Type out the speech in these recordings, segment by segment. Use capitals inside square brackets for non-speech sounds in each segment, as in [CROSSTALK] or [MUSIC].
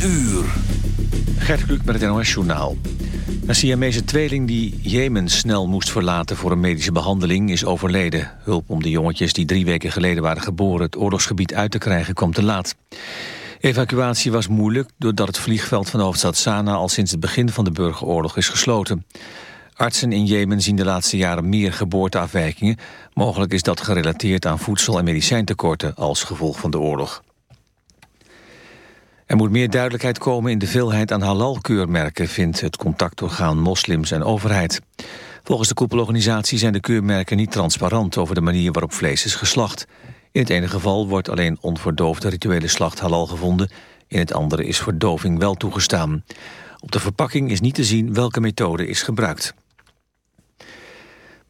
uur. Gert Kluk met het NOS-journaal. Een Siamese tweeling die Jemen snel moest verlaten voor een medische behandeling is overleden. Hulp om de jongetjes die drie weken geleden waren geboren het oorlogsgebied uit te krijgen kwam te laat. Evacuatie was moeilijk doordat het vliegveld van de hoofdstad Sanaa al sinds het begin van de burgeroorlog is gesloten. Artsen in Jemen zien de laatste jaren meer geboorteafwijkingen. Mogelijk is dat gerelateerd aan voedsel- en medicijntekorten als gevolg van de oorlog. Er moet meer duidelijkheid komen in de veelheid aan halal-keurmerken... vindt het contactorgaan Moslims en Overheid. Volgens de koepelorganisatie zijn de keurmerken niet transparant... over de manier waarop vlees is geslacht. In het ene geval wordt alleen onverdoofde rituele slacht halal gevonden... in het andere is verdoving wel toegestaan. Op de verpakking is niet te zien welke methode is gebruikt.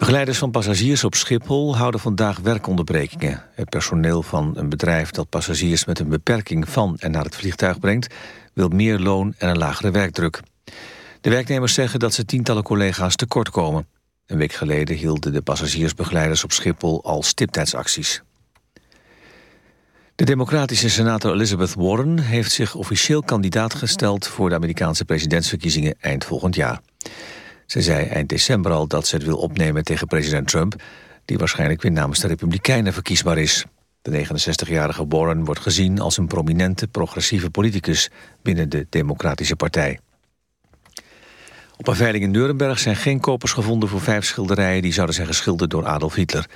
Begeleiders van passagiers op Schiphol houden vandaag werkonderbrekingen. Het personeel van een bedrijf dat passagiers met een beperking van en naar het vliegtuig brengt... wil meer loon en een lagere werkdruk. De werknemers zeggen dat ze tientallen collega's tekort komen. Een week geleden hielden de passagiersbegeleiders op Schiphol al stiptijdsacties. De democratische senator Elizabeth Warren heeft zich officieel kandidaat gesteld... voor de Amerikaanse presidentsverkiezingen eind volgend jaar. Ze zei eind december al dat ze het wil opnemen tegen president Trump... die waarschijnlijk weer namens de Republikeinen verkiesbaar is. De 69-jarige Warren wordt gezien als een prominente progressieve politicus... binnen de Democratische Partij. Op een veiling in Nuremberg zijn geen kopers gevonden voor vijf schilderijen... die zouden zijn geschilderd door Adolf Hitler.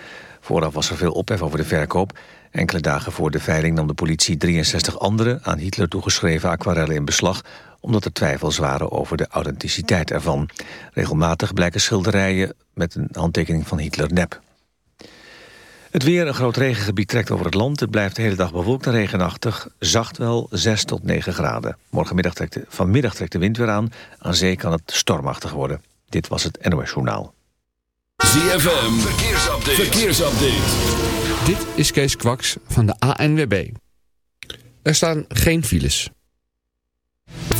Vooraf was er veel ophef over de verkoop. Enkele dagen voor de veiling nam de politie 63 andere... aan Hitler toegeschreven aquarellen in beslag omdat er twijfels waren over de authenticiteit ervan. Regelmatig blijken schilderijen met een handtekening van Hitler nep. Het weer, een groot regengebied trekt over het land. Het blijft de hele dag bewolkt en regenachtig. Zacht wel 6 tot 9 graden. Morgenmiddag trekt de, vanmiddag trekt de wind weer aan. Aan zee kan het stormachtig worden. Dit was het NOS Journaal. ZFM, verkeersupdate. verkeersupdate. Dit is Kees Kwaks van de ANWB. Er staan geen files.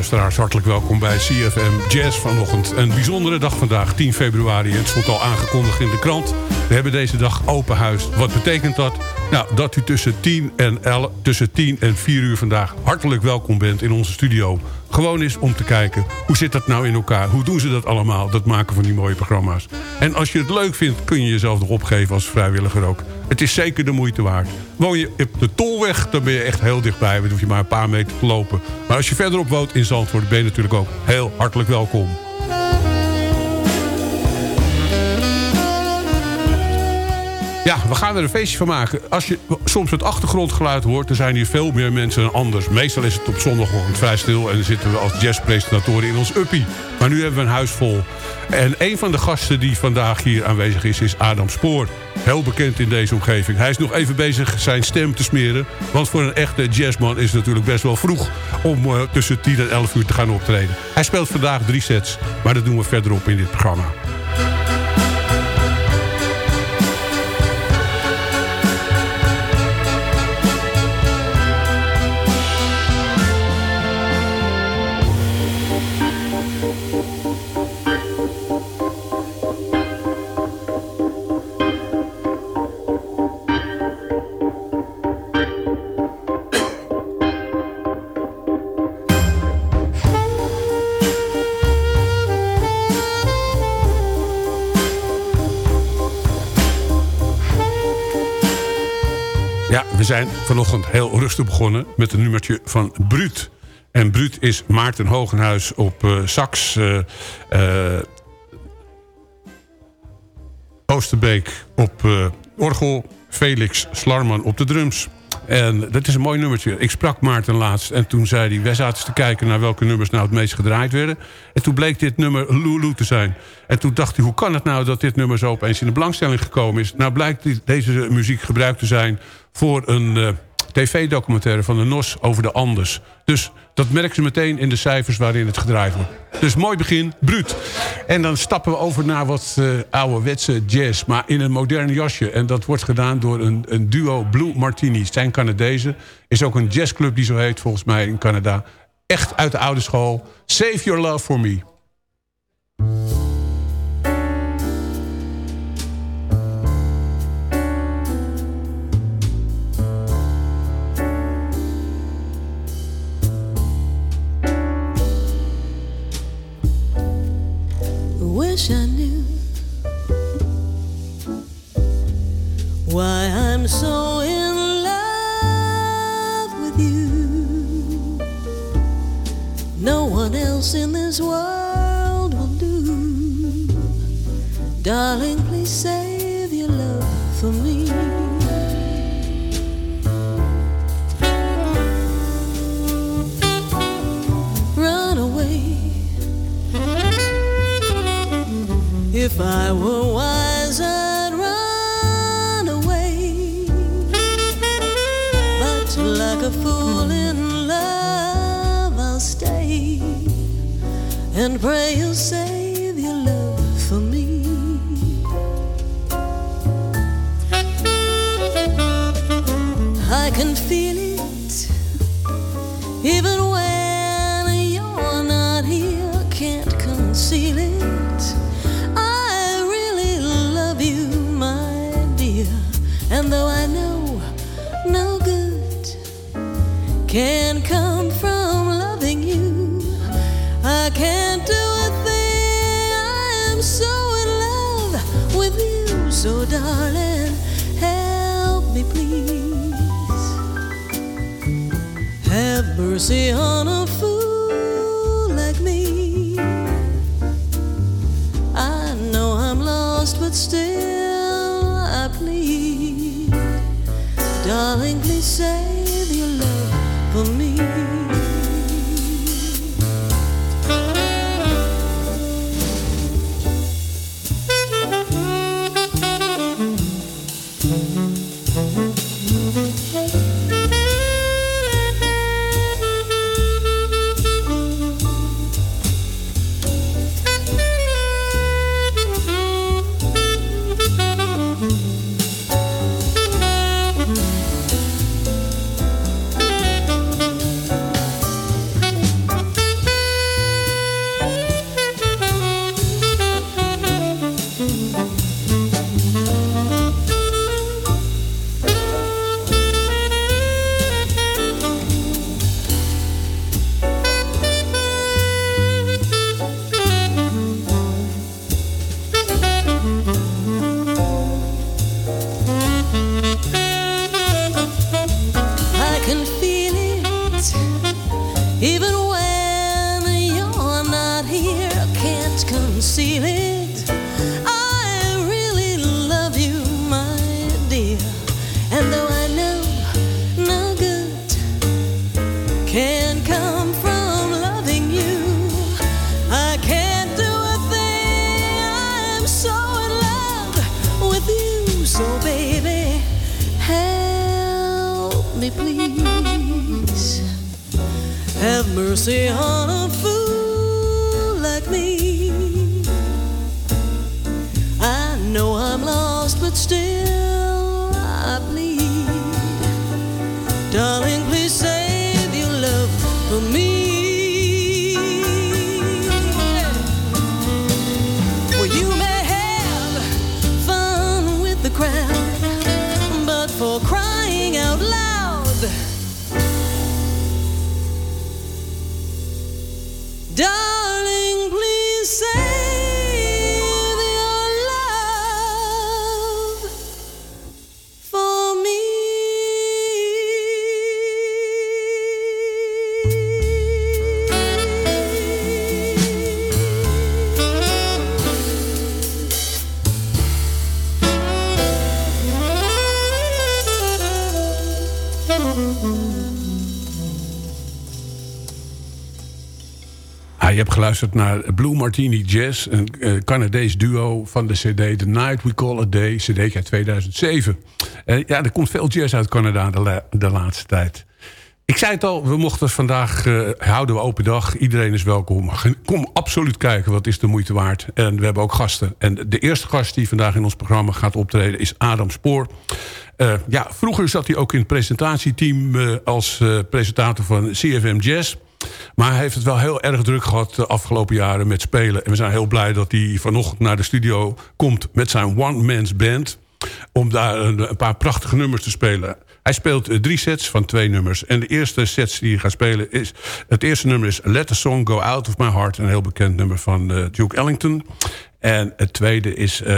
Luisteraars, hartelijk welkom bij CFM Jazz vanochtend. Een bijzondere dag vandaag, 10 februari. Het stond al aangekondigd in de krant. We hebben deze dag open huis. Wat betekent dat? Nou, dat u tussen 10 en, 11, tussen 10 en 4 uur vandaag hartelijk welkom bent in onze studio. Gewoon is om te kijken, hoe zit dat nou in elkaar? Hoe doen ze dat allemaal, dat maken van die mooie programma's? En als je het leuk vindt, kun je jezelf nog opgeven als vrijwilliger ook. Het is zeker de moeite waard. Woon je op de Tolweg, dan ben je echt heel dichtbij. Dan hoef je maar een paar meter te lopen. Maar als je verderop woont in Zandvoort, ben je natuurlijk ook heel hartelijk welkom. Ja, we gaan er een feestje van maken. Als je soms het achtergrondgeluid hoort... dan zijn hier veel meer mensen dan anders. Meestal is het op zondagochtend vrij stil... en dan zitten we als jazzpresentatoren in ons uppie. Maar nu hebben we een huis vol. En een van de gasten die vandaag hier aanwezig is... is Adam Spoor. Heel bekend in deze omgeving. Hij is nog even bezig zijn stem te smeren. Want voor een echte jazzman is het natuurlijk best wel vroeg... om uh, tussen 10 en 11 uur te gaan optreden. Hij speelt vandaag drie sets. Maar dat doen we verderop in dit programma. We zijn vanochtend heel rustig begonnen met een nummertje van Bruut. En Bruut is Maarten Hogenhuis op uh, sax... Uh, uh, Oosterbeek op orgel... Felix Slarman op de drums. En dat is een mooi nummertje. Ik sprak Maarten laatst en toen zei hij... wij zaten te kijken naar welke nummers nou het meest gedraaid werden. En toen bleek dit nummer Lulu te zijn. En toen dacht hij, hoe kan het nou dat dit nummer zo opeens in de belangstelling gekomen is? Nou blijkt deze muziek gebruikt te zijn voor een uh, tv-documentaire van de NOS over de Anders. Dus dat merken ze meteen in de cijfers waarin het gedraaid wordt. Dus mooi begin, bruut. En dan stappen we over naar wat uh, ouderwetse jazz, maar in een modern jasje. En dat wordt gedaan door een, een duo Blue Martinis. Zijn Canadezen. Is ook een jazzclub die zo heet, volgens mij in Canada. Echt uit de oude school. Save Your Love For Me. You. Why I'm so in love with you. No one else in this world will do. Darling, please save If I were wise, I'd run away. But like a fool in love, I'll stay and pray you'll save your love for me. I can feel can come from loving you, I can't do a thing. I am so in love with you. So, darling, help me, please. Have mercy on a geluisterd naar Blue Martini Jazz, een eh, Canadees duo van de CD The Night We Call a Day, CD uit 2007. Eh, ja, er komt veel jazz uit Canada de, de laatste tijd. Ik zei het al, we mochten vandaag, eh, houden we open dag. Iedereen is welkom. Kom absoluut kijken, wat is de moeite waard. En we hebben ook gasten. En de eerste gast die vandaag in ons programma gaat optreden is Adam Spoor. Ja, vroeger zat hij ook in het presentatieteam als presentator van CFM Jazz. Maar hij heeft het wel heel erg druk gehad de afgelopen jaren met spelen. En we zijn heel blij dat hij vanochtend naar de studio komt met zijn one-man's band. Om daar een, paar prachtige nummers te spelen. Hij speelt eh, drie sets van twee nummers. En de eerste sets die hij gaat spelen is... Het eerste nummer is Let the Song Go Out of My Heart. Een heel bekend nummer van uh, Duke Ellington. En het tweede is... Uh,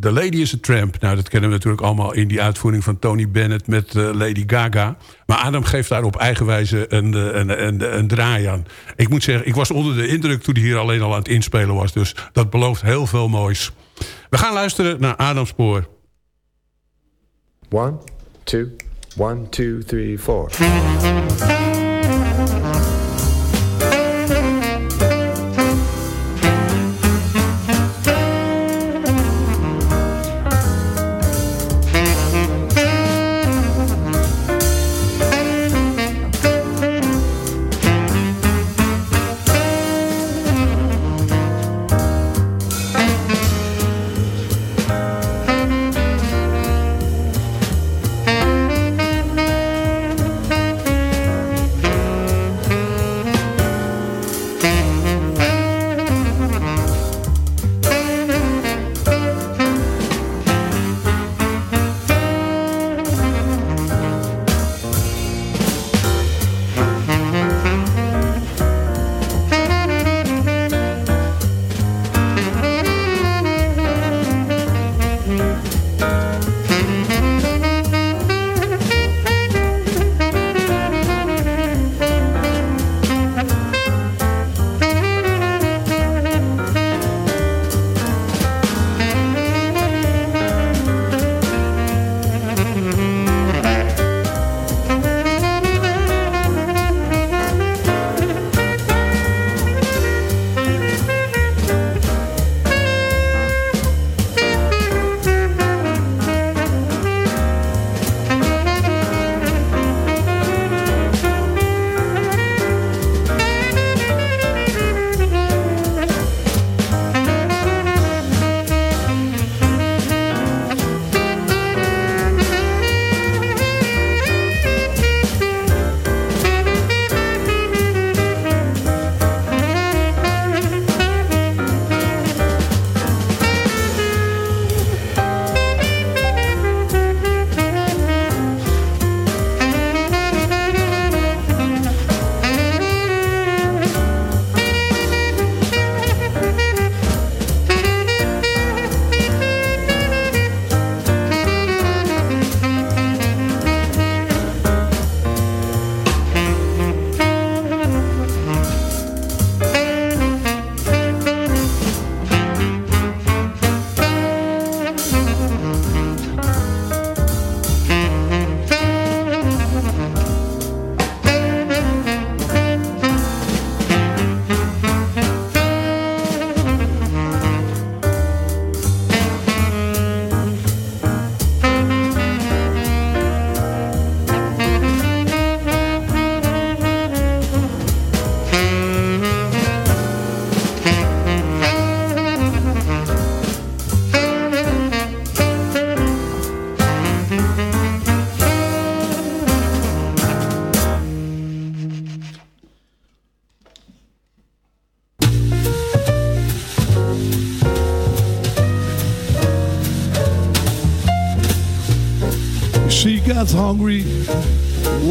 The Lady is a Tramp. Nou, dat kennen we natuurlijk allemaal in die uitvoering van Tony Bennett met uh, Lady Gaga. Maar Adam geeft daar op eigen wijze een, een, een, een, draai aan. Ik moet zeggen, ik was onder de indruk toen hij hier alleen al aan het inspelen was. Dus dat belooft heel veel moois. We gaan luisteren naar Adam Spoor. One, two, one, two, three, four.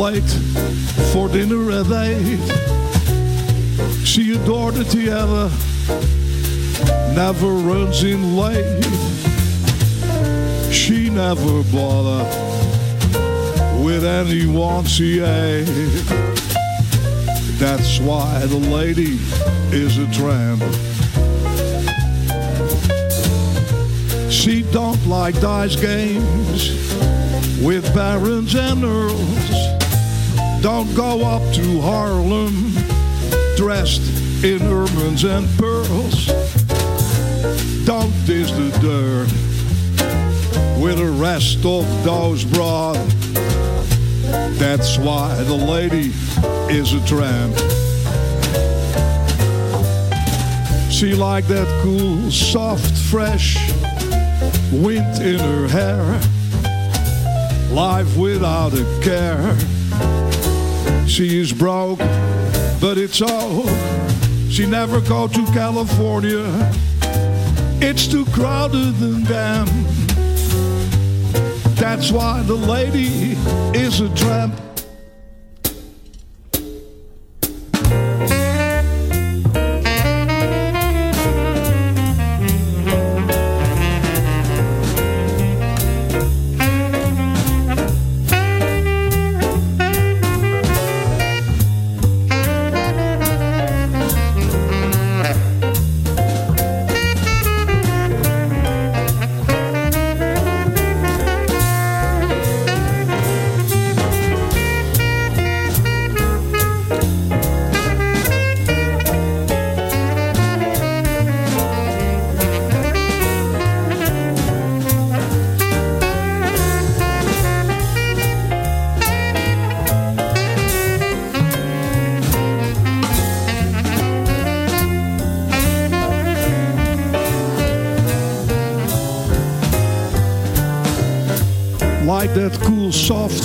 Late for dinner at eight. She adored the theater, never runs in late. She never bother with anyone she ate. Eh? That's why the lady is a tramp. She don't like dice games with barons and earls. Don't go up to Harlem dressed in ermines and pearls. Don't dish the dirt with the rest of those broad. That's why the lady is a tramp. She like that cool, soft, fresh wind in her hair life without a care. She is broke, but it's all. She never go to California. It's too crowded and them. That's why the lady is a tramp.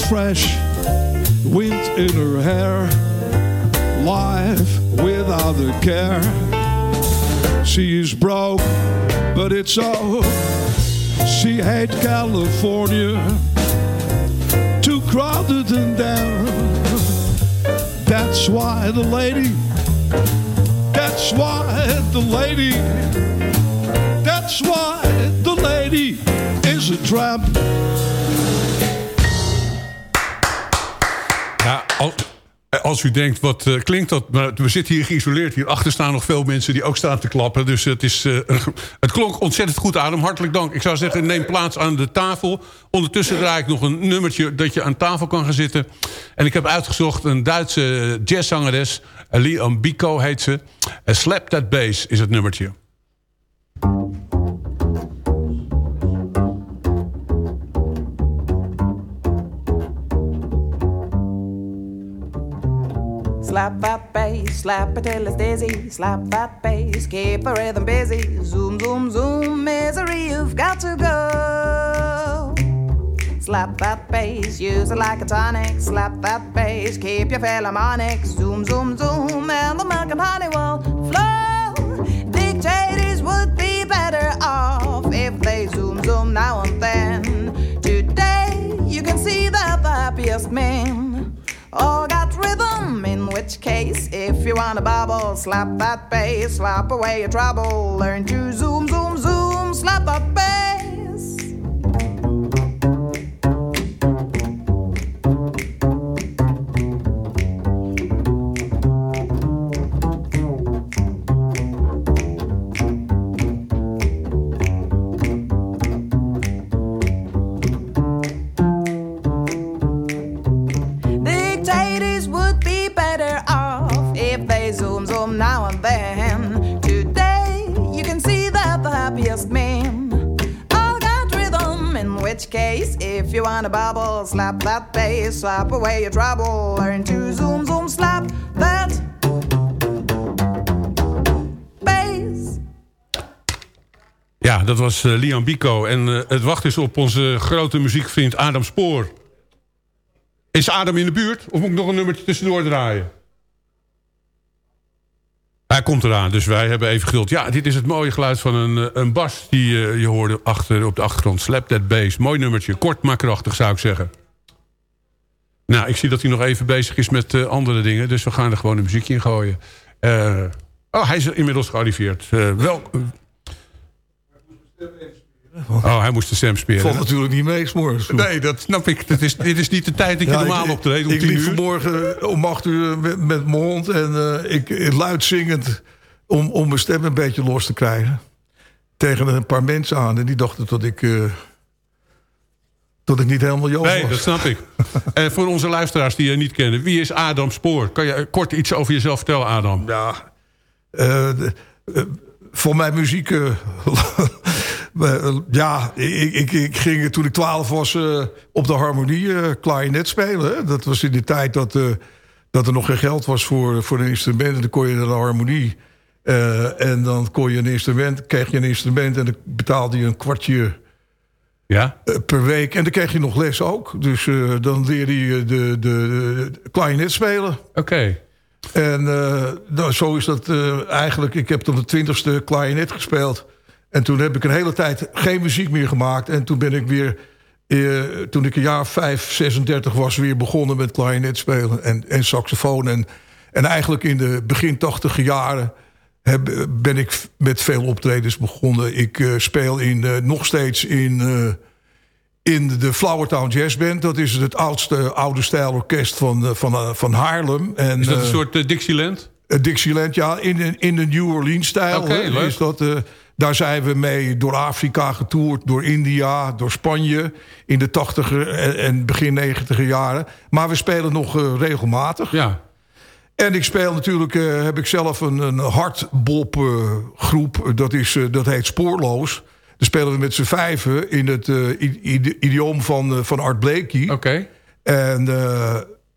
Fresh wind in her hair. Life without a care. She is broke, but it's all. She hate California. Too crowded and down. That's why the lady. That's why the lady. That's why u denkt, wat eh, klinkt dat? Maar we zitten hier geïsoleerd. Hierachter staan nog veel mensen die ook staan te klappen. Dus het, is, eh, het klonk ontzettend goed, Adam. Hartelijk dank. Ik zou zeggen, neem plaats aan de tafel. Ondertussen draai ik nog een nummertje dat je aan tafel kan gaan zitten. En ik heb uitgezocht een Duitse jazzzangeres. Liam Biko heet ze. Eh, Slap That Bass is het nummertje. Slap that bass, slap it till it's dizzy. Slap that bass, keep the rhythm busy. Zoom, zoom, zoom, misery, you've got to go. Slap that bass, use it like a tonic. Slap that bass, keep your philharmonic. Zoom, zoom, zoom, and the milk and honey will flow. Dictators would be better off if they zoom, zoom now and then. Today, you can see that the happiest men all got which case, if you wanna bubble, slap that bass, slap away your trouble. Learn to zoom, zoom, zoom, slap that bass. Bubble, slap that bass, slap away your trouble. Learn to zoom, zoom, slap that bass. Ja, dat was eh, Liam Biko. En eh, het wacht is op onze grote muziekvriend Adam Spoor. Is Adam in de buurt? Of moet ik nog een nummertje tussendoor draaien? Hij komt eraan, dus wij hebben even geduld. Ja, dit is het mooie geluid van een, eh, een bas die eh, je hoorde achter, op de achtergrond. Slap that bass. Mooi nummertje. Kort maar krachtig, zou ik zeggen. Nou, ik zie dat hij nog even bezig is met eh, andere dingen. Dus we gaan er gewoon een muziekje in gooien. Oh, hij is inmiddels gearriveerd. Eh, wel... Oh, hij moest de stem spelen. Valt natuurlijk niet mee, s'morgens. Nee, dat snap ik. Dat is, dit is niet de tijd dat je Ja, normaal ik- optreedt Ik tien liep vanmorgen om acht uur met, met mijn hond... en eh, ik, ik luid zingend om, om mijn stem een beetje los te krijgen. Tegen een paar mensen aan. En die dachten dat ik... eh, dat ik niet helemaal Joost Nee, was. dat snap ik. [LAUGHS] En voor onze luisteraars die je niet kennen. Wie is Adam Spoor? Kan je eh, kort iets over jezelf vertellen, Adam? Ja, eh, de- eh, voor mijn muziek... eh, eh, ja, ik, ik, ik ging toen ik twaalf was eh, op de harmonie eh klarinet spelen. Hè. Dat was in de tijd dat, eh, dat er nog geen geld was voor, voor een instrument. En dan kon je naar de harmonie. eh, en dan kon je een instrument, kreeg je een instrument... en dan betaalde je een kwartje ja? per week. En dan kreeg je nog les ook. Dus eh, dan leerde je de, de, spelen. Oké. En eh, nou, zo is dat eh, eigenlijk. Ik heb tot de twintigste klarinet gespeeld. En toen heb ik een hele tijd geen muziek meer gemaakt. En toen ben ik weer eh, toen ik een jaar 5, 36 was... weer begonnen met klarinet spelen en, en saxofoon. En, en eigenlijk in de begin 80 jaren... Heb, ben ik met veel optredens begonnen. Ik uh, speel in, uh, nog steeds in, uh, in de Flowertown Jazz Band. Dat is het oudste oude stijlorkest van, van, van Haarlem. En, is dat een soort Dixieland? Dixieland, ja. In, in de New Orleans-stijl. Okay, is dat, daar zijn we mee door Afrika getoerd, door India, door Spanje... in de 80 en, begin 90 jaren. Maar we spelen nog regelmatig. Ja. En ik speel natuurlijk, uh, heb ik zelf een, een hardbop uh, groep. Dat, is, uh, dat heet Spoorloos. Daar spelen we met z'n vijven in het idioom van, van Art Blakey. Oké. Okay. En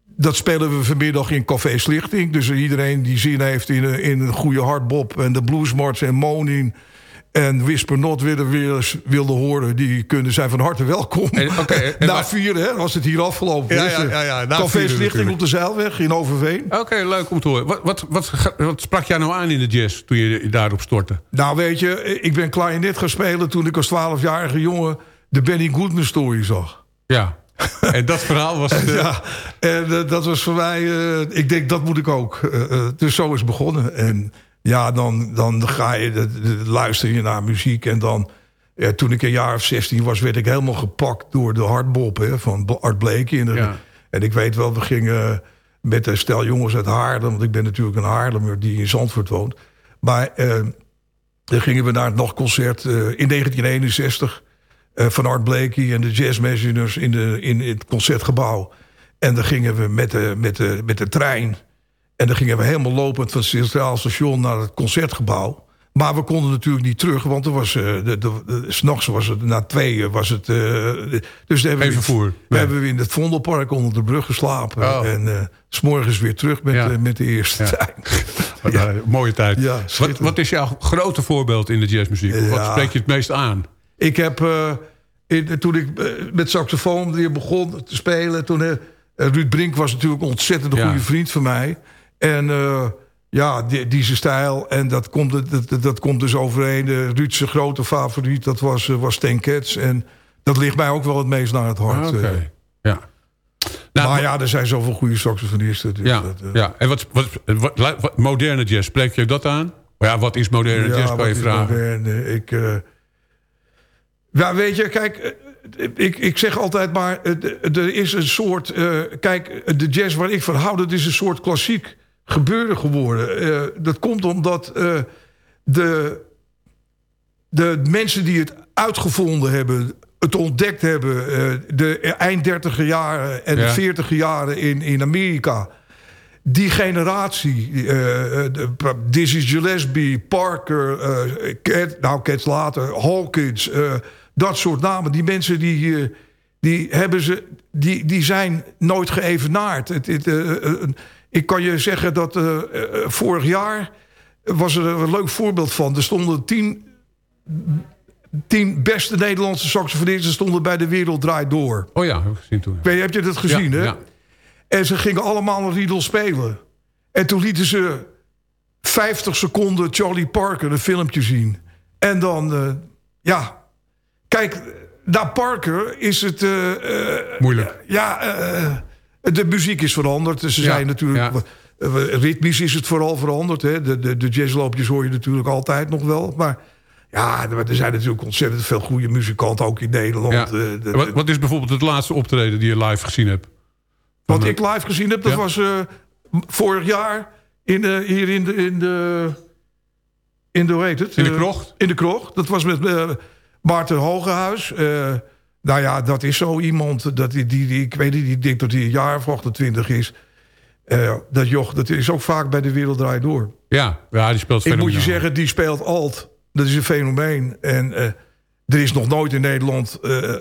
dat spelen we vanmiddag in Café Slichting. Dus iedereen die zin heeft in, in een goede hardbop... en de bluesmarts en monin en Whisper Not willen, weer wilde horen... die kunnen zijn van harte welkom. En, okay, en [LAUGHS] na maar... vier, hè, was het hier afgelopen. Ja, ja, ja, ja, Café Slichting op de Zeilweg in Overveen. Oké, okay, leuk om te horen. Wat, wat, wat, wat, sprak jij nou aan in de jazz toen je daarop stortte? Nou, weet je, ik ben klarinet gaan spelen... toen ik als 12-jarige jongen de Benny Goodman story zag. Ja, [LAUGHS] en dat verhaal was... Uh... [LAUGHS] ja, en uh, dat was voor mij... Uh, ik denk, dat moet ik ook. dus zo is het begonnen. En ja, dan, dan ga je, de, de, luister je naar muziek en dan... Ja, toen ik een jaar of 16 was, werd ik helemaal gepakt door de hardbop hè, van Art Blakey. En, de, ja. en ik weet wel, we gingen met een stel jongens uit Haarlem... want ik ben natuurlijk een Haarlemmer die in Zandvoort woont. Maar uh, dan gingen we naar het nog concert uh, in 1961... Uh, van Art Blakey en de Jazz Messengers in, de, in het concertgebouw. En dan gingen we met de, met de, met de trein... En dan gingen we helemaal lopend van het Centraal Station naar het concertgebouw. Maar we konden natuurlijk niet terug, want er was, uh, de, de, de, s'nachts was het, na tweeën was het... Uh, dus hebben Even voer. We, nee. hebben we in het Vondelpark onder de brug geslapen. Oh. En uh, s'morgens weer terug met, Ja. uh, met de eerste Ja. trein. [LAUGHS] Wat, Ja. eh, mooie tijd. Ja, wat, wat is jouw grote voorbeeld in de jazzmuziek? Wat Ja. spreekt je het meest aan? Ik heb, eh, in- toen ik eh, met saxofoon weer begon te spelen... toen eh, Ruud Brink was natuurlijk een ontzettend goede vriend van mij. En eh, ja, die, die zijn stijl. En dat komt, dat, dat, komt dus overeen. Ruud zijn grote favoriet, dat was, eh, was Stan Getz. En dat ligt mij ook wel het meest naar het hart. Ah, Oké, eh. ja. Nou, maar ja, er zijn zoveel goede saxofonisten. Dus Ja, dat, eh, ja. en wat, wat, wat, wat- moderne jazz, spreekt je dat aan? Ja, wat is moderne Ja, jazz, kan je vragen. moderne? Ik, eh, ja, weet je, kijk, eh, ik, ik zeg altijd maar, eh, er is een soort... eh, kijk, de jazz waar ik van hou, dat is een soort klassiek gebeuren geworden. Eh, dat komt omdat eh, de, de mensen die het uitgevonden hebben... het ontdekt hebben, eh, de eind dertiger jaren en Ja. de veertiger jaren in, in Amerika die generatie, de- Dizzy Gillespie, Parker, Cat, nou Cats later, Hawkins, dat soort namen. Die mensen die, die, hebben ze, die, die zijn nooit geëvenaard. Het, het, ik kan je zeggen dat eh, eh, vorig jaar was er een leuk voorbeeld van. Er stonden tien, tien beste Nederlandse saxofonisten stonden bij de Wereld Draait Door. Oh ja, heb ik gezien toen. Weet, heb je dat gezien, Ja, hè? ja. En ze gingen allemaal een riedel spelen. En toen lieten ze 50 seconden Charlie Parker een filmpje zien. En dan, eh, ja... Kijk, naar Parker is het... Moeilijk. ja, eh, de muziek is veranderd. Ze zijn natuurlijk... ritmisch is het vooral veranderd. Hè? De, de, de jazzloopjes hoor je natuurlijk altijd nog wel. Maar ja, er zijn natuurlijk ontzettend veel goede muzikanten... ook in Nederland. Ja. Eh, de- wat, wat is bijvoorbeeld het laatste optreden die je live gezien hebt? Wat ik live gezien heb, dat Ja. was eh, vorig jaar in, de, hier in de, in de... In de, hoe heet het? In de krocht? in de krocht. Dat was met Maarten Hogehuis. Nou ja, dat is zo iemand. Dat die, die, die, ik weet niet, ik denk dat hij een jaar of 28 is. Eh, dat joch, dat is ook vaak bij de Wereld Draait Door. Ja, ja die speelt Ik moet je zeggen, die speelt alt. Dat is een fenomeen. En eh, er is nog nooit in Nederland eh,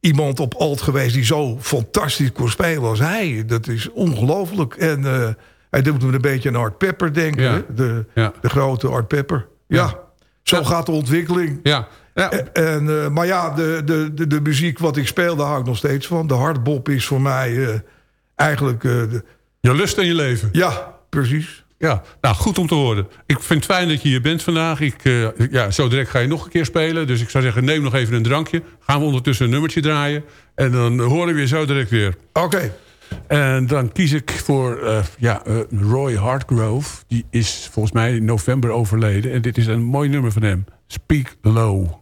iemand op alt geweest... die zo fantastisch kon spelen als hij. Dat is ongelooflijk. En hij doet me een beetje aan Art Pepper denken. Ja. De, Ja. de grote Art Pepper. Ja, Ja. zo gaat de ontwikkeling. Ja, ja. En, eh, maar ja, de, de, de, de muziek wat ik speel, daar hou ik nog steeds van. De hardbop is voor mij eh, eigenlijk... eh, de- je lust in je leven. ja, precies. Ja, nou goed om te horen. Ik vind het fijn dat je hier bent vandaag. Ik, eh, ja, zo direct ga je nog een keer spelen. Dus ik zou zeggen, neem nog even een drankje. Gaan we ondertussen een nummertje draaien. En dan horen we je zo direct weer. Oké. En dan kies ik voor eh, ja, eh, Roy Hartgrove. Die is volgens mij in november overleden. En dit is een mooi nummer van hem. Speak Low.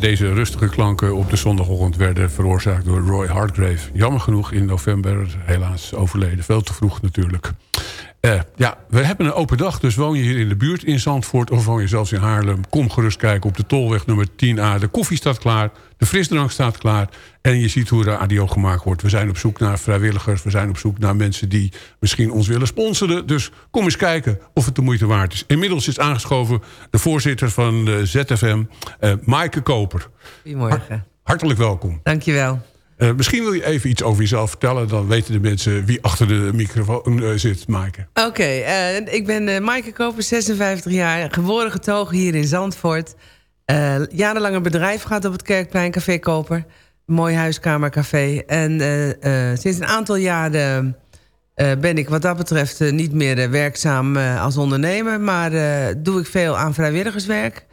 Deze rustige klanken op de zondagochtend werden veroorzaakt door Roy Hartgrave. Jammer genoeg in november helaas overleden. Veel te vroeg natuurlijk. Eh, ja, we hebben een open dag, dus woon je hier in de buurt in Zandvoort... of woon je zelfs in Haarlem, kom gerust kijken op de Tolweg nummer 10A. De koffie staat klaar, de frisdrank staat klaar... en je ziet hoe radio gemaakt wordt. We zijn op zoek naar vrijwilligers, we zijn op zoek naar mensen... die misschien ons willen sponsoren. Dus kom eens kijken of het de moeite waard is. Inmiddels is aangeschoven de voorzitter van de ZFM, eh Maaike Koper. Goedemorgen. Hartelijk welkom. Dankjewel. Eh, misschien wil je even iets over jezelf vertellen. Dan weten de mensen wie achter de microfoon eh, zit, Maaike. Oké, eh, ik ben Maaike Koper, 56 jaar, geboren getogen hier in Zandvoort. Jarenlang een bedrijf gehad op het Kerkplein, Café Koper. Mooi huiskamercafé. En sinds een aantal jaren ben ik wat dat betreft niet meer werkzaam als ondernemer... maar doe ik veel aan vrijwilligerswerk.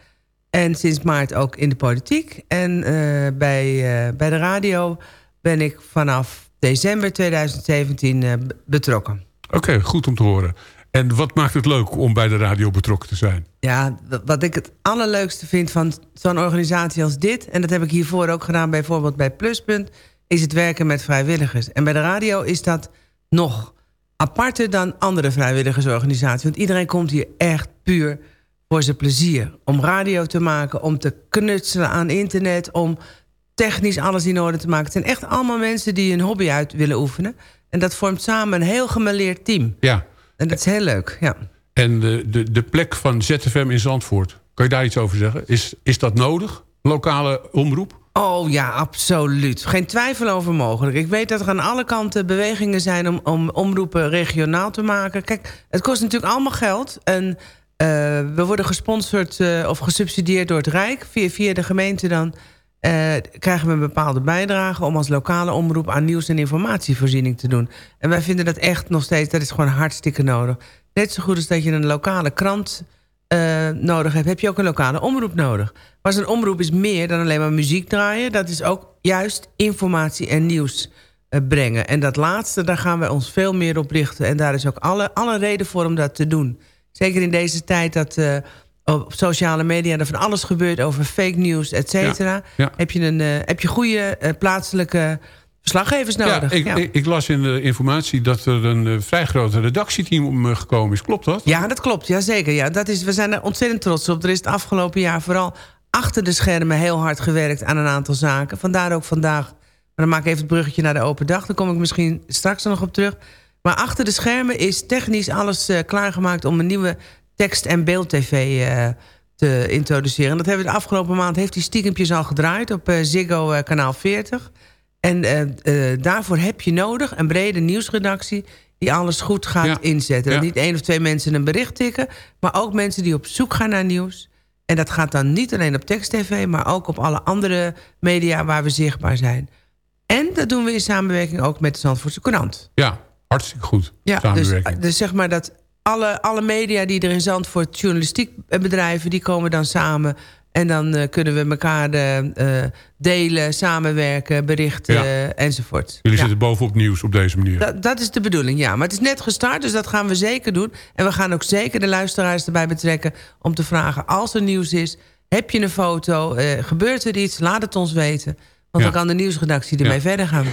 En sinds maart ook in de politiek. En eh, bij, eh, bij de radio ben ik vanaf december 2017 eh, betrokken. Oké, goed om te horen. En wat maakt het leuk om bij de radio betrokken te zijn? Ja, wat ik het allerleukste vind van zo'n organisatie als dit... en dat heb ik hiervoor ook gedaan bijvoorbeeld bij Pluspunt... is het werken met vrijwilligers. En bij de radio is dat nog aparter dan andere vrijwilligersorganisaties. Want iedereen komt hier echt puur voor zijn plezier. Om radio te maken, om te knutselen aan internet... om technisch alles in orde te maken. Het zijn echt allemaal mensen die een hobby uit willen oefenen. En dat vormt samen een heel gemaleerd team. Ja. En dat is heel leuk, ja. En de, de, de plek van ZFM in Zandvoort, kan je daar iets over zeggen? Is, is dat nodig? Lokale omroep? Oh ja, absoluut. Geen twijfel over mogelijk. Ik weet dat er aan alle kanten bewegingen zijn om, om omroepen regionaal te maken. Kijk, het kost natuurlijk allemaal geld. En we worden gesponsord eh, of gesubsidieerd door het Rijk. Via, via de gemeente dan eh, krijgen we een bepaalde bijdrage... om als lokale omroep aan nieuws- en informatievoorziening te doen. En wij vinden dat echt nog steeds, dat is gewoon hartstikke nodig. Net zo goed als dat je een lokale krant eh, nodig hebt, heb je ook een lokale omroep nodig. Maar zo'n omroep is meer dan alleen maar muziek draaien. Dat is ook juist informatie en nieuws eh, brengen. En dat laatste, daar gaan wij ons veel meer op richten. En daar is ook alle, alle reden voor om dat te doen. Zeker in deze tijd dat eh, op sociale media er van alles gebeurt over fake news, et cetera. Ja, ja. Heb, je een, eh, heb je goede eh, plaatselijke verslaggevers nodig. Ja, ik, Ik, ik las in de informatie dat er een vrij groot redactieteam om eh, gekomen is. Klopt dat? Ja, dat klopt. Ja, zeker. Ja, dat is, we zijn er ontzettend trots op. Er is het afgelopen jaar vooral achter de schermen heel hard gewerkt aan een aantal zaken. Vandaar ook vandaag, maar dan maak ik even het bruggetje naar de open dag. Daar kom ik misschien straks nog op terug. Maar achter de schermen is technisch alles eh, klaargemaakt... om een nieuwe tekst- en beeld-tv eh, te introduceren. En dat hebben we de afgelopen maand... heeft die stiekempjes al gedraaid op eh, Ziggo kanaal 40... En daarvoor heb je nodig een brede nieuwsredactie... die alles goed gaat inzetten. Ja. Dat niet één of twee mensen een bericht tikken... maar ook mensen die op zoek gaan naar nieuws. En dat gaat dan niet alleen op tekst-tv... maar ook op alle andere media waar we zichtbaar zijn. En dat doen we in samenwerking ook met de Zandvoortse Courant. Ja, hartstikke goed. Ja, dus, Samenwerking. dus zeg maar dat alle, alle media die er in Zandvoort journalistiek bedrijven... die komen dan samen en dan eh, kunnen we elkaar eh, eh, delen, samenwerken, berichten Ja. enzovoort. Jullie Ja. zitten bovenop nieuws op deze manier. Dat, dat is de bedoeling, ja. Maar het is net gestart, dus dat gaan we zeker doen. En we gaan ook zeker de luisteraars erbij betrekken... om te vragen, als er nieuws is... heb je een foto, gebeurt er iets, laat het ons weten. Want Ja. dan kan de nieuwsredactie ermee verder gaan.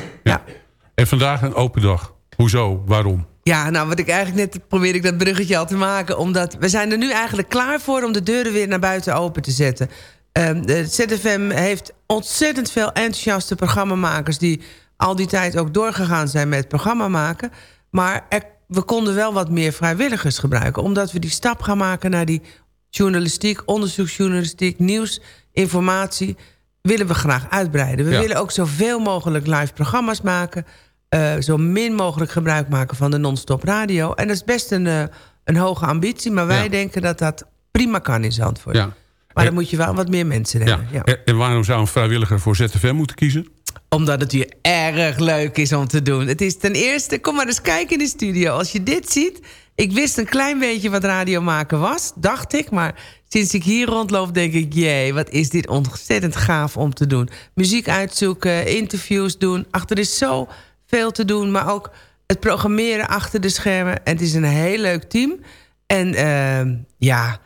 En vandaag een open dag. Hoezo? Waarom? Ja, nou wat ik eigenlijk net probeer ik dat bruggetje al te maken. Omdat we zijn er nu eigenlijk klaar voor om de deuren weer naar buiten open te zetten. Ehm, de ZFM heeft ontzettend veel enthousiaste programmamakers... die al die tijd ook doorgegaan zijn met programma maken. Maar er, we konden wel wat meer vrijwilligers gebruiken. Omdat we die stap gaan maken naar die journalistiek, onderzoeksjournalistiek, nieuws, informatie... willen we graag uitbreiden. We Ja. willen ook zoveel mogelijk live programma's maken... eh, zo min mogelijk gebruik maken van de non-stop radio. En dat is best een, eh, een hoge ambitie, maar wij Ja. denken dat dat prima kan in Zandvoort. Ja. Maar dan moet je wel wat meer mensen hebben. Ja. En- En waarom zou een vrijwilliger voor ZFM moeten kiezen? Omdat het hier erg leuk is om te doen. Het is ten eerste, kom maar eens kijken in de studio. Als je dit ziet, ik wist een klein beetje wat radio maken was, dacht ik. Maar sinds ik hier rondloop, denk ik, jee, wat is dit ontzettend gaaf om te doen. Muziek uitzoeken, interviews doen. Achter is zo veel te doen, maar ook het programmeren achter de schermen. En het is een heel leuk team. En ehm, ja,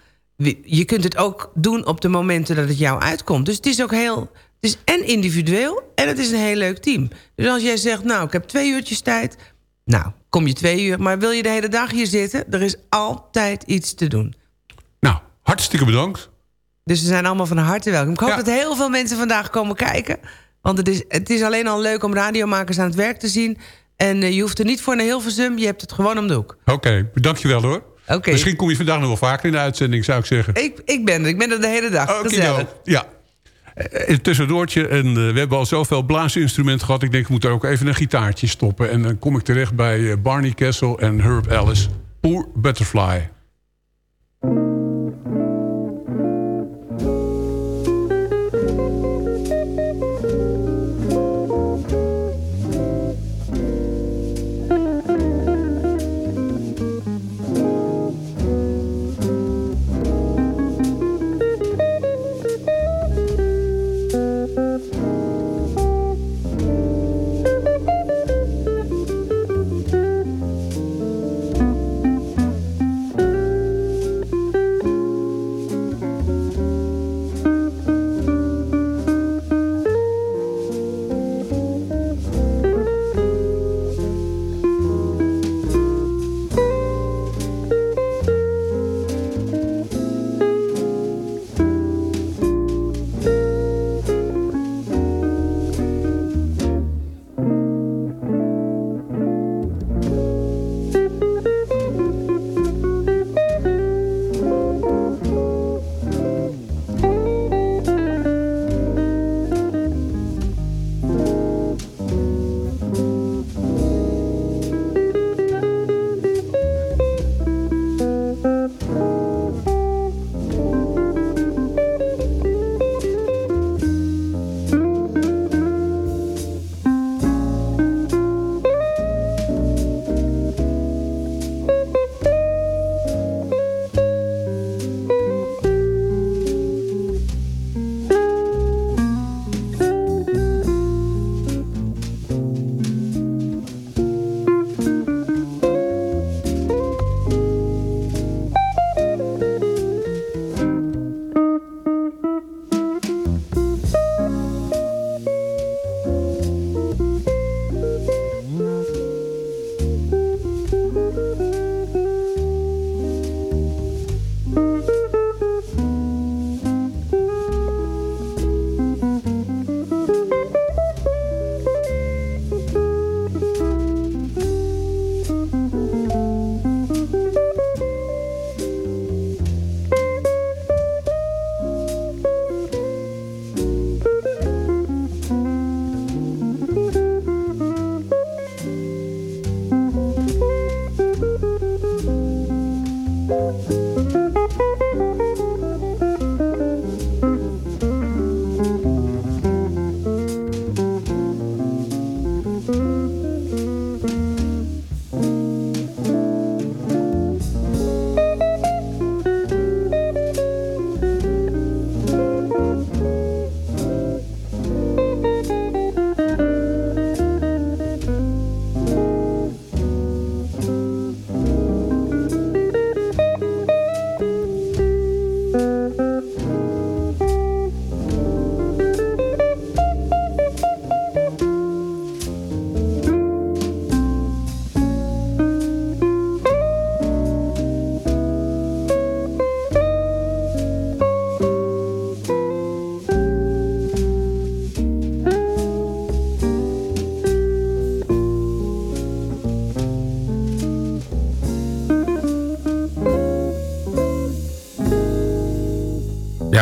je kunt het ook doen op de momenten dat het jou uitkomt. Dus het is ook heel... Het is en individueel en het is een heel leuk team. Dus als jij zegt, nou, ik heb twee uurtjes tijd... Nou, kom je twee uur. Maar wil je de hele dag hier zitten? Er is altijd iets te doen. Nou, hartstikke bedankt. Dus ze zijn allemaal van harte welkom. Ik hoop dat heel veel mensen vandaag komen kijken. Want het is, het is alleen al leuk om radiomakers aan het werk te zien. En eh, je hoeft er niet voor naar Hilversum. Je hebt het gewoon om de hoek. Oké, dankjewel hoor. Oké. Misschien kom je vandaag nog wel vaker in de uitzending, zou ik zeggen. Ik, ik ben er. Ik ben er de hele dag. Okido. Ja. Eh, Een tussendoortje. En eh, we hebben al zoveel blaasinstrumenten gehad. Ik denk, ik moet er ook even een gitaartje stoppen. En dan kom ik terecht bij eh, Barney Kessel en Herb Ellis. Poor Butterfly.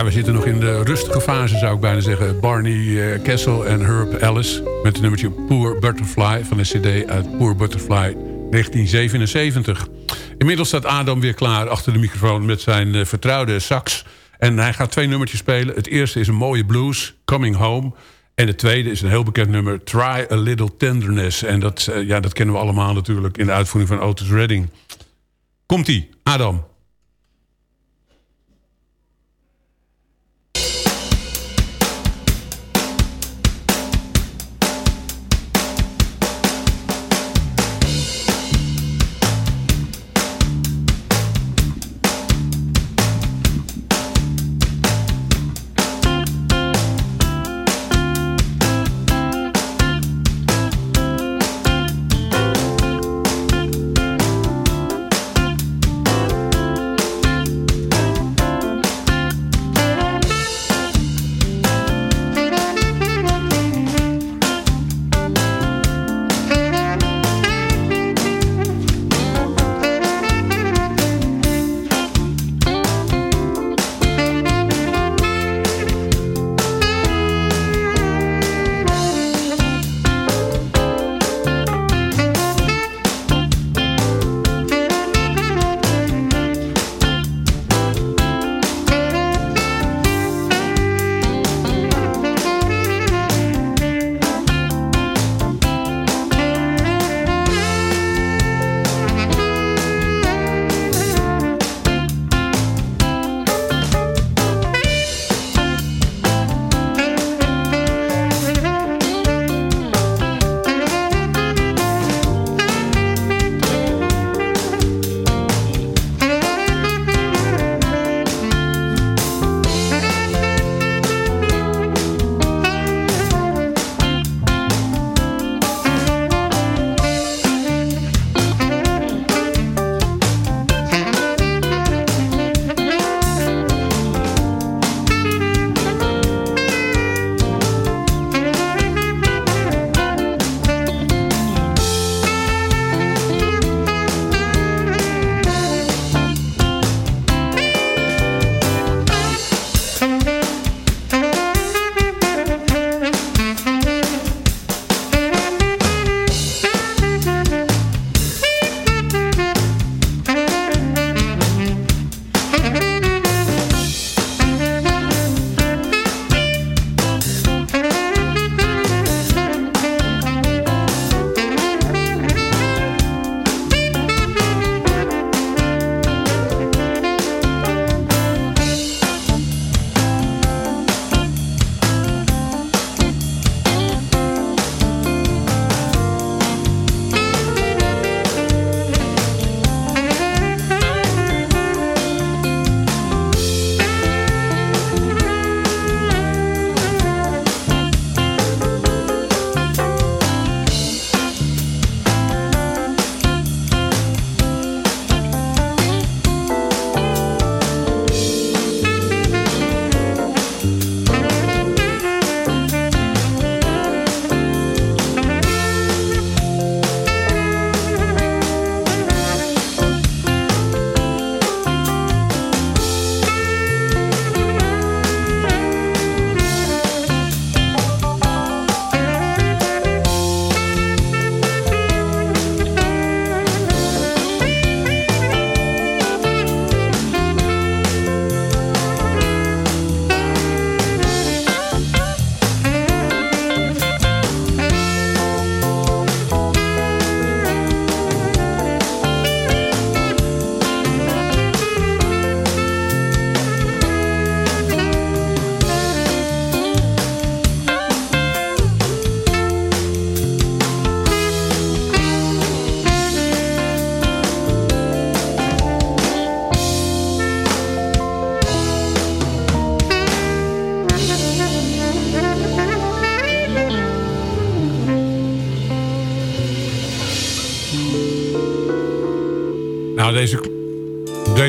We zitten nog in de rustige fase, zou ik bijna zeggen. Barney eh, Kessel en Herb Ellis. Met het nummertje Poor Butterfly van de cd uit Poor Butterfly 1977. Inmiddels staat Adam weer klaar achter de microfoon met zijn eh, vertrouwde sax. En hij gaat twee nummertjes spelen. Het eerste is een mooie blues, Coming Home. En het tweede is een heel bekend nummer, Try a Little Tenderness. En dat, eh, ja, dat kennen we allemaal natuurlijk in de uitvoering van Otis Redding. Komt-ie, Adam.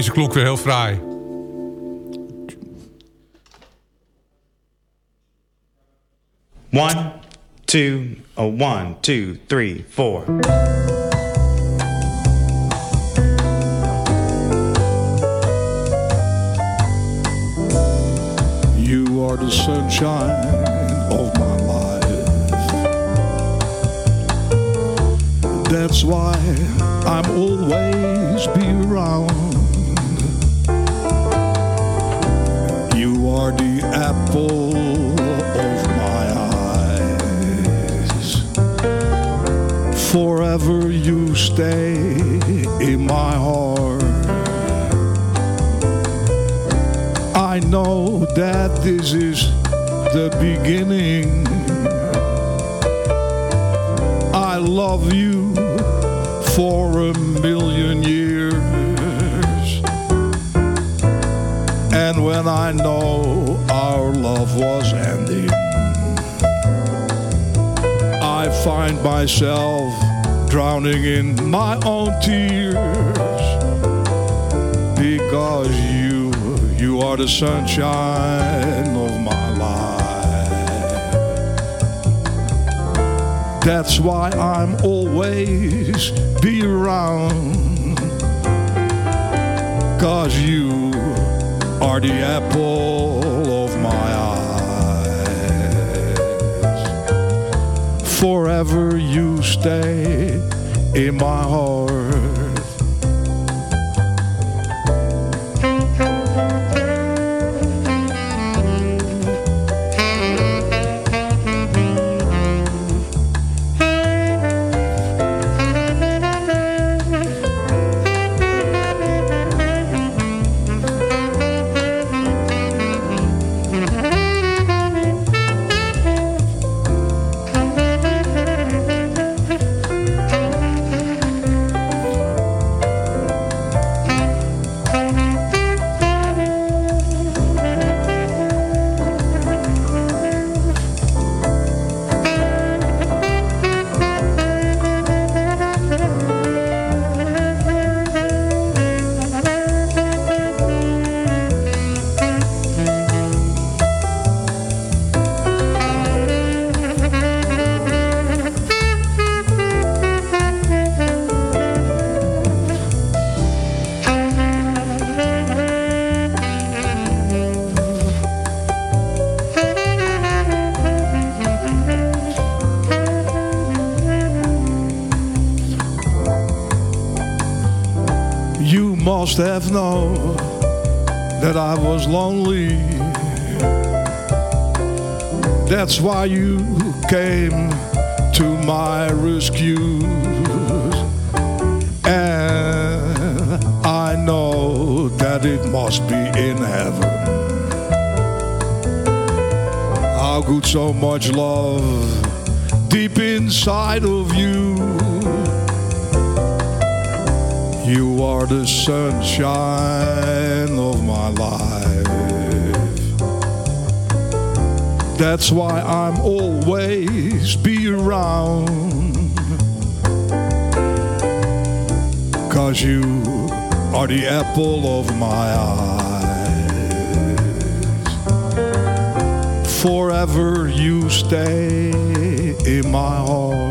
Deze klonk weer heel fraai. One, two, oh, one, two, three, four. You are the sunshine of my life. That's why I'm always be around. Forever you stay in my heart. I know that this is the beginning. I love you for a million years. And when I know our love was ending, I find myself drowning in my own tears because you, you are the sunshine of my life. That's why I'm always be around. Cause you are the apple Forever you stay in my heart. Must have known that I was lonely. That's why you came to my rescue. And I know that it must be in heaven. How could so much love deep inside of you? You are the sunshine of my life. That's why I'm always be around. Cause you are the apple of my eyes. Forever you stay in my heart.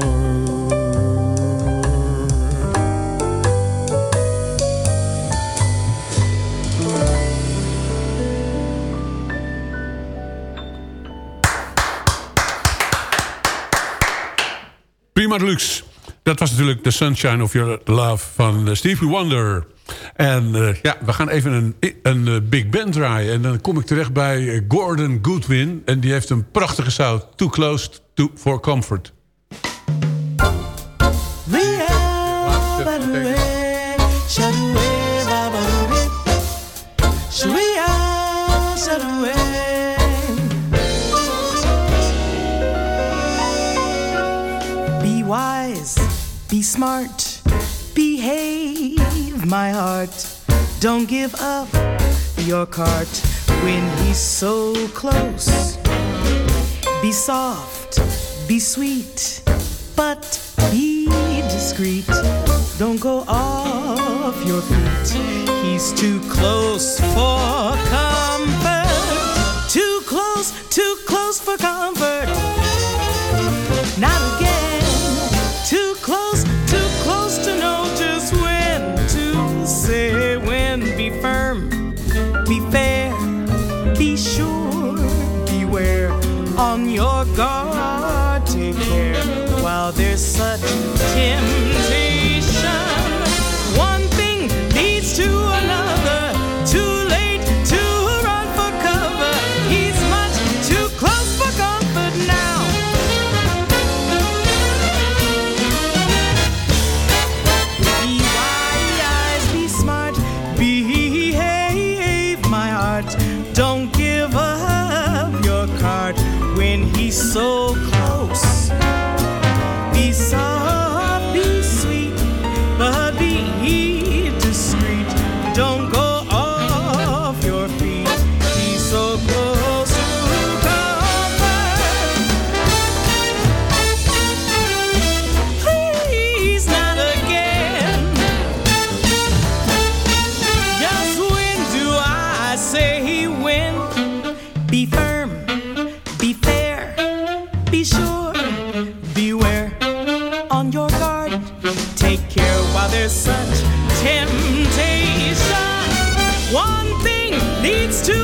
Deluxe. Dat was natuurlijk The Sunshine of Your Love van eh, Stevie Wonder. En eh, ja, we gaan even een, een eh, big band draaien. En dan kom ik terecht bij Gordon Goodwin. En die heeft een prachtige sound. Too Close to, for Comfort. Be be smart, behave, my heart. Don't give up your cart when he's so close. Be soft, be sweet, but be discreet. Don't go off your feet. He's too close for comfort. him. Take care while there's such temptation. One thing leads to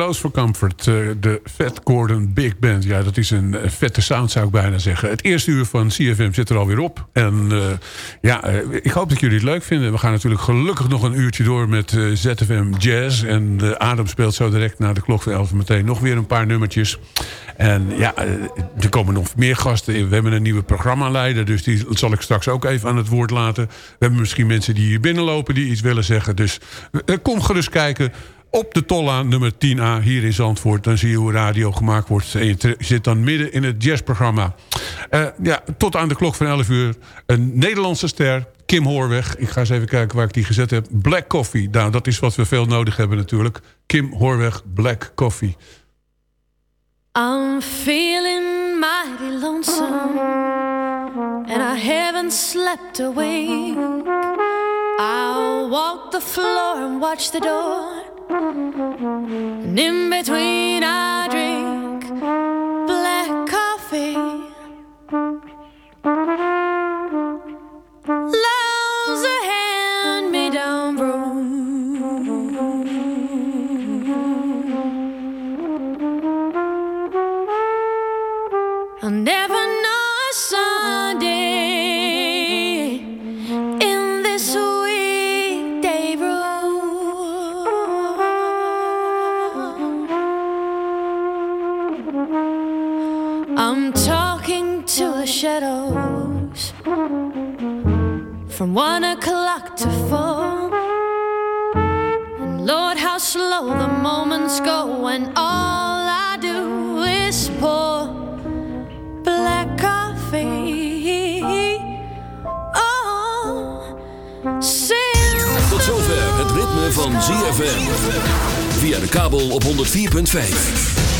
Close for Comfort, de Fat Gordon Big Band. Ja, dat is een vette sound, zou ik bijna zeggen. Het eerste uur van CFM zit er alweer op. En eh, ja, eh, ik hoop dat jullie het leuk vinden. We gaan natuurlijk gelukkig nog een uurtje door met eh, ZFM Jazz. En de Adem speelt zo direct na de klok van 11 meteen nog weer een paar nummertjes. En ja, er komen nog meer gasten. We hebben een nieuwe programmaleider, dus die zal ik straks ook even aan het woord laten. We hebben misschien mensen die hier binnenlopen die iets willen zeggen. Dus kom gerust kijken op de Tolla nummer 10A hier in Zandvoort. Dan zie je hoe radio gemaakt wordt. En je zit dan midden in het jazzprogramma. Eh, ja, tot aan de klok van 11 uur. Een Nederlandse ster, Kim Hoorweg. Ik ga eens even kijken waar ik die gezet heb. Black Coffee. Nou, dat is wat we veel nodig hebben natuurlijk. Kim Hoorweg, Black Coffee. I'm feeling mighty lonesome, and I haven't slept a wink. I'll walk the floor and watch the door, and in between I drink black coffee. From one o'clock to four. And Lord, how slow the moments go when all I do is pour black coffee. Oh. Tot zover het het ritme van ZFM. Via de kabel op 104.5.